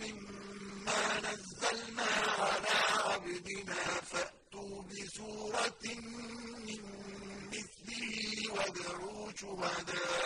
مما نزلنا على عبدنا فأتوا بسورة من مثله وادعوا شهداءكم